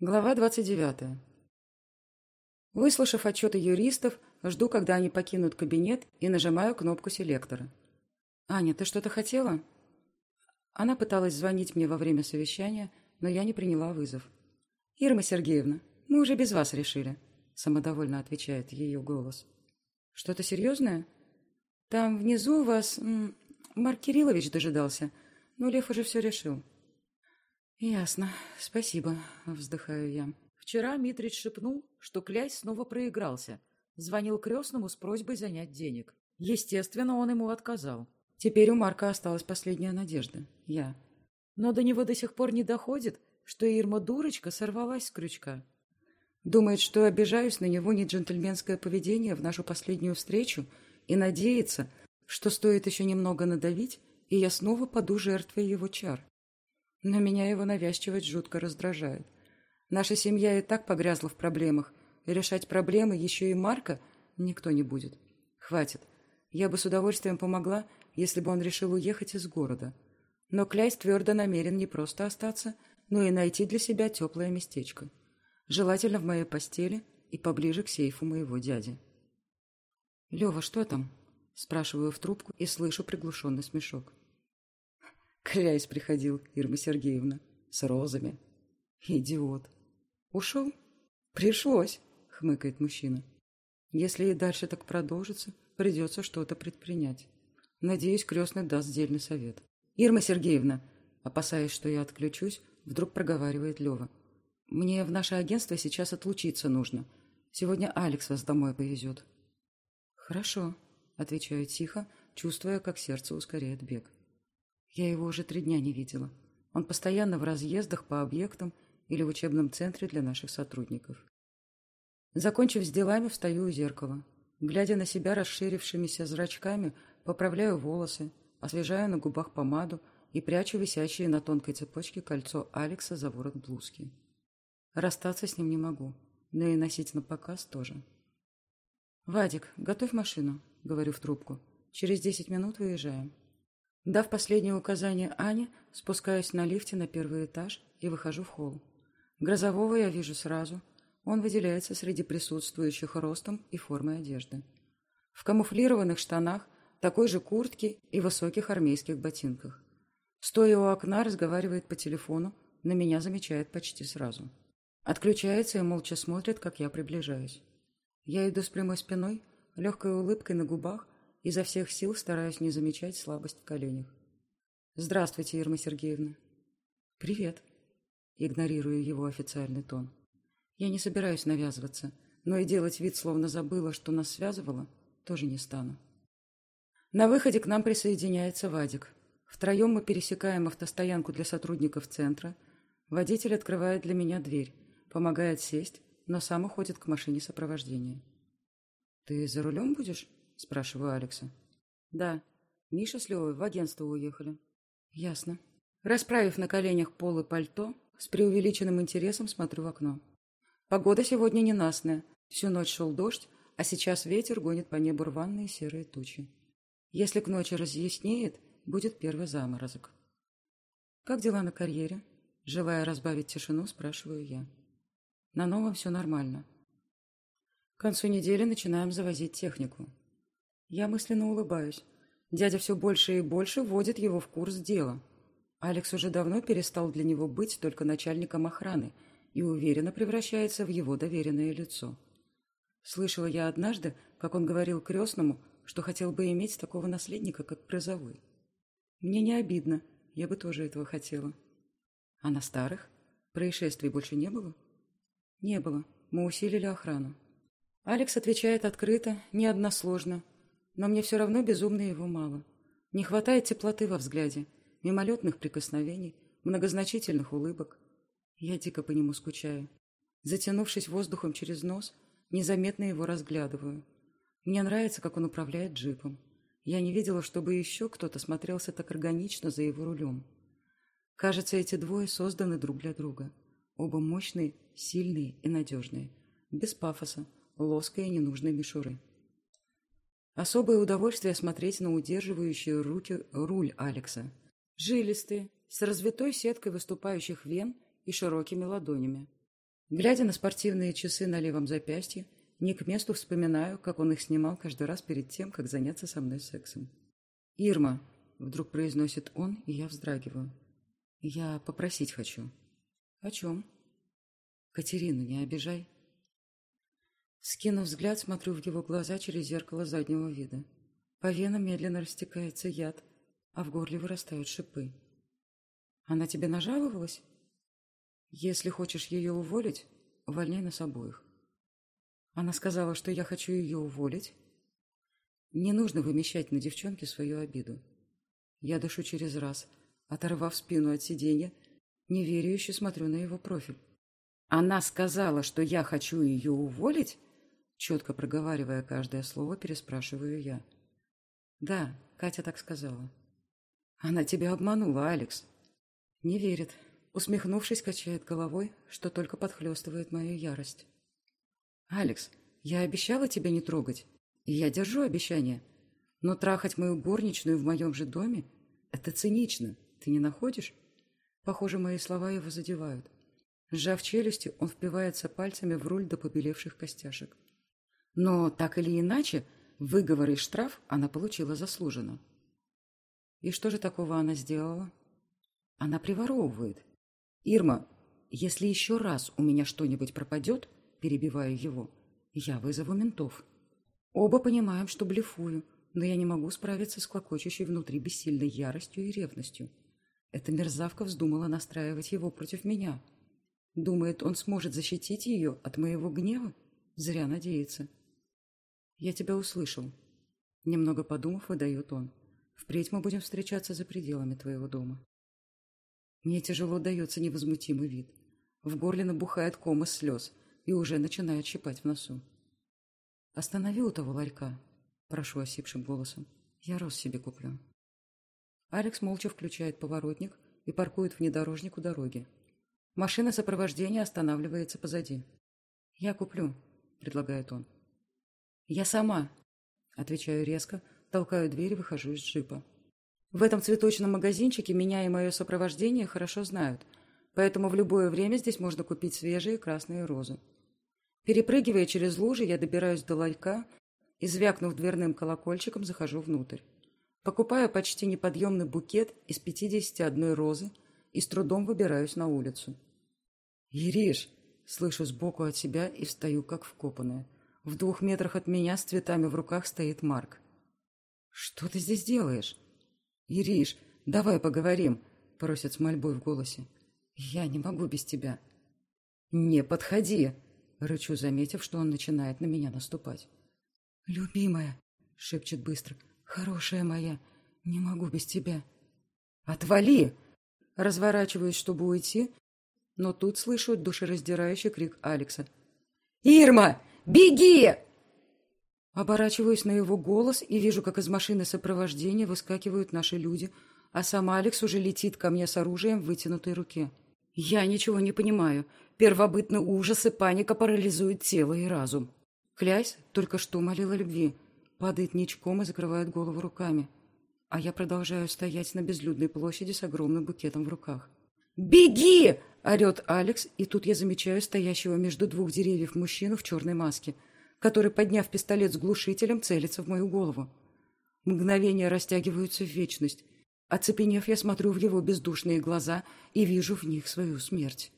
Глава 29. Выслушав отчеты юристов, жду, когда они покинут кабинет и нажимаю кнопку селектора. «Аня, ты что-то хотела?» Она пыталась звонить мне во время совещания, но я не приняла вызов. «Ирма Сергеевна, мы уже без вас решили», — самодовольно отвечает ее голос. «Что-то серьезное?» «Там внизу вас Марк Кириллович дожидался, но Лев уже все решил». «Ясно. Спасибо», — вздыхаю я. Вчера Митрич шепнул, что князь снова проигрался. Звонил крестному с просьбой занять денег. Естественно, он ему отказал. Теперь у Марка осталась последняя надежда. Я. Но до него до сих пор не доходит, что Ирма-дурочка сорвалась с крючка. Думает, что обижаюсь на него не джентльменское поведение в нашу последнюю встречу и надеется, что стоит еще немного надавить, и я снова паду жертвой его чар. Но меня его навязчивость жутко раздражает. Наша семья и так погрязла в проблемах, и решать проблемы еще и Марка никто не будет. Хватит. Я бы с удовольствием помогла, если бы он решил уехать из города. Но Кляйс твердо намерен не просто остаться, но и найти для себя теплое местечко. Желательно в моей постели и поближе к сейфу моего дяди. «Лева, что там?» Спрашиваю в трубку и слышу приглушенный смешок. Кляйс приходил, Ирма Сергеевна, с розами. Идиот. Ушел? Пришлось, хмыкает мужчина. Если и дальше так продолжится, придется что-то предпринять. Надеюсь, крестный даст дельный совет. Ирма Сергеевна, опасаясь, что я отключусь, вдруг проговаривает Лева. Мне в наше агентство сейчас отлучиться нужно. Сегодня Алекс вас домой повезет. Хорошо, отвечаю тихо, чувствуя, как сердце ускоряет бег. Я его уже три дня не видела. Он постоянно в разъездах по объектам или в учебном центре для наших сотрудников. Закончив с делами, встаю у зеркала. Глядя на себя расширившимися зрачками, поправляю волосы, освежаю на губах помаду и прячу висящее на тонкой цепочке кольцо Алекса за ворот блузки. Расстаться с ним не могу, но и носить на показ тоже. «Вадик, готовь машину», — говорю в трубку. «Через десять минут выезжаем». Дав последнее указание Ане, спускаюсь на лифте на первый этаж и выхожу в холл. Грозового я вижу сразу. Он выделяется среди присутствующих ростом и формой одежды. В камуфлированных штанах, такой же куртке и высоких армейских ботинках. Стоя у окна, разговаривает по телефону, на меня замечает почти сразу. Отключается и молча смотрит, как я приближаюсь. Я иду с прямой спиной, легкой улыбкой на губах изо всех сил стараюсь не замечать слабость в коленях. «Здравствуйте, Ирма Сергеевна». «Привет». Игнорирую его официальный тон. Я не собираюсь навязываться, но и делать вид, словно забыла, что нас связывало, тоже не стану. На выходе к нам присоединяется Вадик. Втроем мы пересекаем автостоянку для сотрудников центра. Водитель открывает для меня дверь, помогает сесть, но сам уходит к машине сопровождения. «Ты за рулем будешь?» — спрашиваю Алекса. «Да. Миша с Левой в агентство уехали». «Ясно». Расправив на коленях пол и пальто, с преувеличенным интересом смотрю в окно. Погода сегодня ненастная. Всю ночь шел дождь, а сейчас ветер гонит по небу рваные серые тучи. Если к ночи разъяснеет, будет первый заморозок. «Как дела на карьере?» Желая разбавить тишину, спрашиваю я. На новом все нормально. К концу недели начинаем завозить технику. Я мысленно улыбаюсь. Дядя все больше и больше вводит его в курс дела. Алекс уже давно перестал для него быть только начальником охраны и уверенно превращается в его доверенное лицо. Слышала я однажды, как он говорил крестному, что хотел бы иметь такого наследника, как призовой. Мне не обидно, я бы тоже этого хотела. А на старых? Происшествий больше не было? Не было. Мы усилили охрану. Алекс отвечает открыто, не односложно, но мне все равно безумно его мало. Не хватает теплоты во взгляде, мимолетных прикосновений, многозначительных улыбок. Я дико по нему скучаю. Затянувшись воздухом через нос, незаметно его разглядываю. Мне нравится, как он управляет джипом. Я не видела, чтобы еще кто-то смотрелся так органично за его рулем. Кажется, эти двое созданы друг для друга. Оба мощные, сильные и надежные. Без пафоса, лоска и ненужной мишуры. Особое удовольствие смотреть на удерживающие руки руль Алекса. Жилистые, с развитой сеткой выступающих вен и широкими ладонями. Глядя на спортивные часы на левом запястье, не к месту вспоминаю, как он их снимал каждый раз перед тем, как заняться со мной сексом. «Ирма», — вдруг произносит он, и я вздрагиваю. «Я попросить хочу». «О чем?» «Катерину не обижай». Скинув взгляд, смотрю в его глаза через зеркало заднего вида. По венам медленно растекается яд, а в горле вырастают шипы. «Она тебе нажаловалась?» «Если хочешь ее уволить, увольняй нас обоих». Она сказала, что я хочу ее уволить. Не нужно вымещать на девчонке свою обиду. Я дышу через раз, оторвав спину от сиденья, неверяще смотрю на его профиль. Она сказала, что я хочу ее уволить? Четко проговаривая каждое слово, переспрашиваю я. Да, Катя так сказала. Она тебя обманула, Алекс. Не верит. Усмехнувшись, качает головой, что только подхлестывает мою ярость. «Алекс, я обещала тебя не трогать, и я держу обещание. Но трахать мою горничную в моем же доме — это цинично, ты не находишь?» Похоже, мои слова его задевают. Сжав челюсти, он впивается пальцами в руль до побелевших костяшек. Но, так или иначе, выговор и штраф она получила заслуженно. И что же такого она сделала? Она приворовывает. Ирма, если еще раз у меня что-нибудь пропадет, перебиваю его. Я вызову ментов. Оба понимаем, что блефую, но я не могу справиться с клокочущей внутри бессильной яростью и ревностью. Эта мерзавка вздумала настраивать его против меня. Думает, он сможет защитить ее от моего гнева? Зря надеется. Я тебя услышал. Немного подумав, выдает он. Впредь мы будем встречаться за пределами твоего дома. Мне тяжело дается невозмутимый вид. В горле набухает ком из слез – и уже начинает щипать в носу. «Останови у того ларька», — прошу осипшим голосом. «Я роз себе куплю». Алекс молча включает поворотник и паркует внедорожник у дороги. Машина сопровождения останавливается позади. «Я куплю», — предлагает он. «Я сама», — отвечаю резко, толкаю дверь и выхожу из джипа. В этом цветочном магазинчике меня и мое сопровождение хорошо знают, поэтому в любое время здесь можно купить свежие красные розы. Перепрыгивая через лужи, я добираюсь до ларька и, звякнув дверным колокольчиком, захожу внутрь. Покупаю почти неподъемный букет из 51 розы и с трудом выбираюсь на улицу. «Ириш!» — слышу сбоку от себя и встаю, как вкопанная. В двух метрах от меня с цветами в руках стоит Марк. «Что ты здесь делаешь?» «Ириш, давай поговорим», — просит с мольбой в голосе. «Я не могу без тебя». «Не подходи!» Рычу, заметив, что он начинает на меня наступать. «Любимая!» — шепчет быстро. «Хорошая моя! Не могу без тебя!» «Отвали!» Разворачиваюсь, чтобы уйти, но тут слышу душераздирающий крик Алекса. «Ирма! Беги!» Оборачиваюсь на его голос и вижу, как из машины сопровождения выскакивают наши люди, а сам Алекс уже летит ко мне с оружием в вытянутой руке. Я ничего не понимаю. Первобытный ужас и паника парализуют тело и разум. Клясь только что молила любви. Падает ничком и закрывает голову руками. А я продолжаю стоять на безлюдной площади с огромным букетом в руках. «Беги!» — орет Алекс, и тут я замечаю стоящего между двух деревьев мужчину в черной маске, который, подняв пистолет с глушителем, целится в мою голову. Мгновения растягиваются в вечность. Оцепенев, я смотрю в его бездушные глаза и вижу в них свою смерть.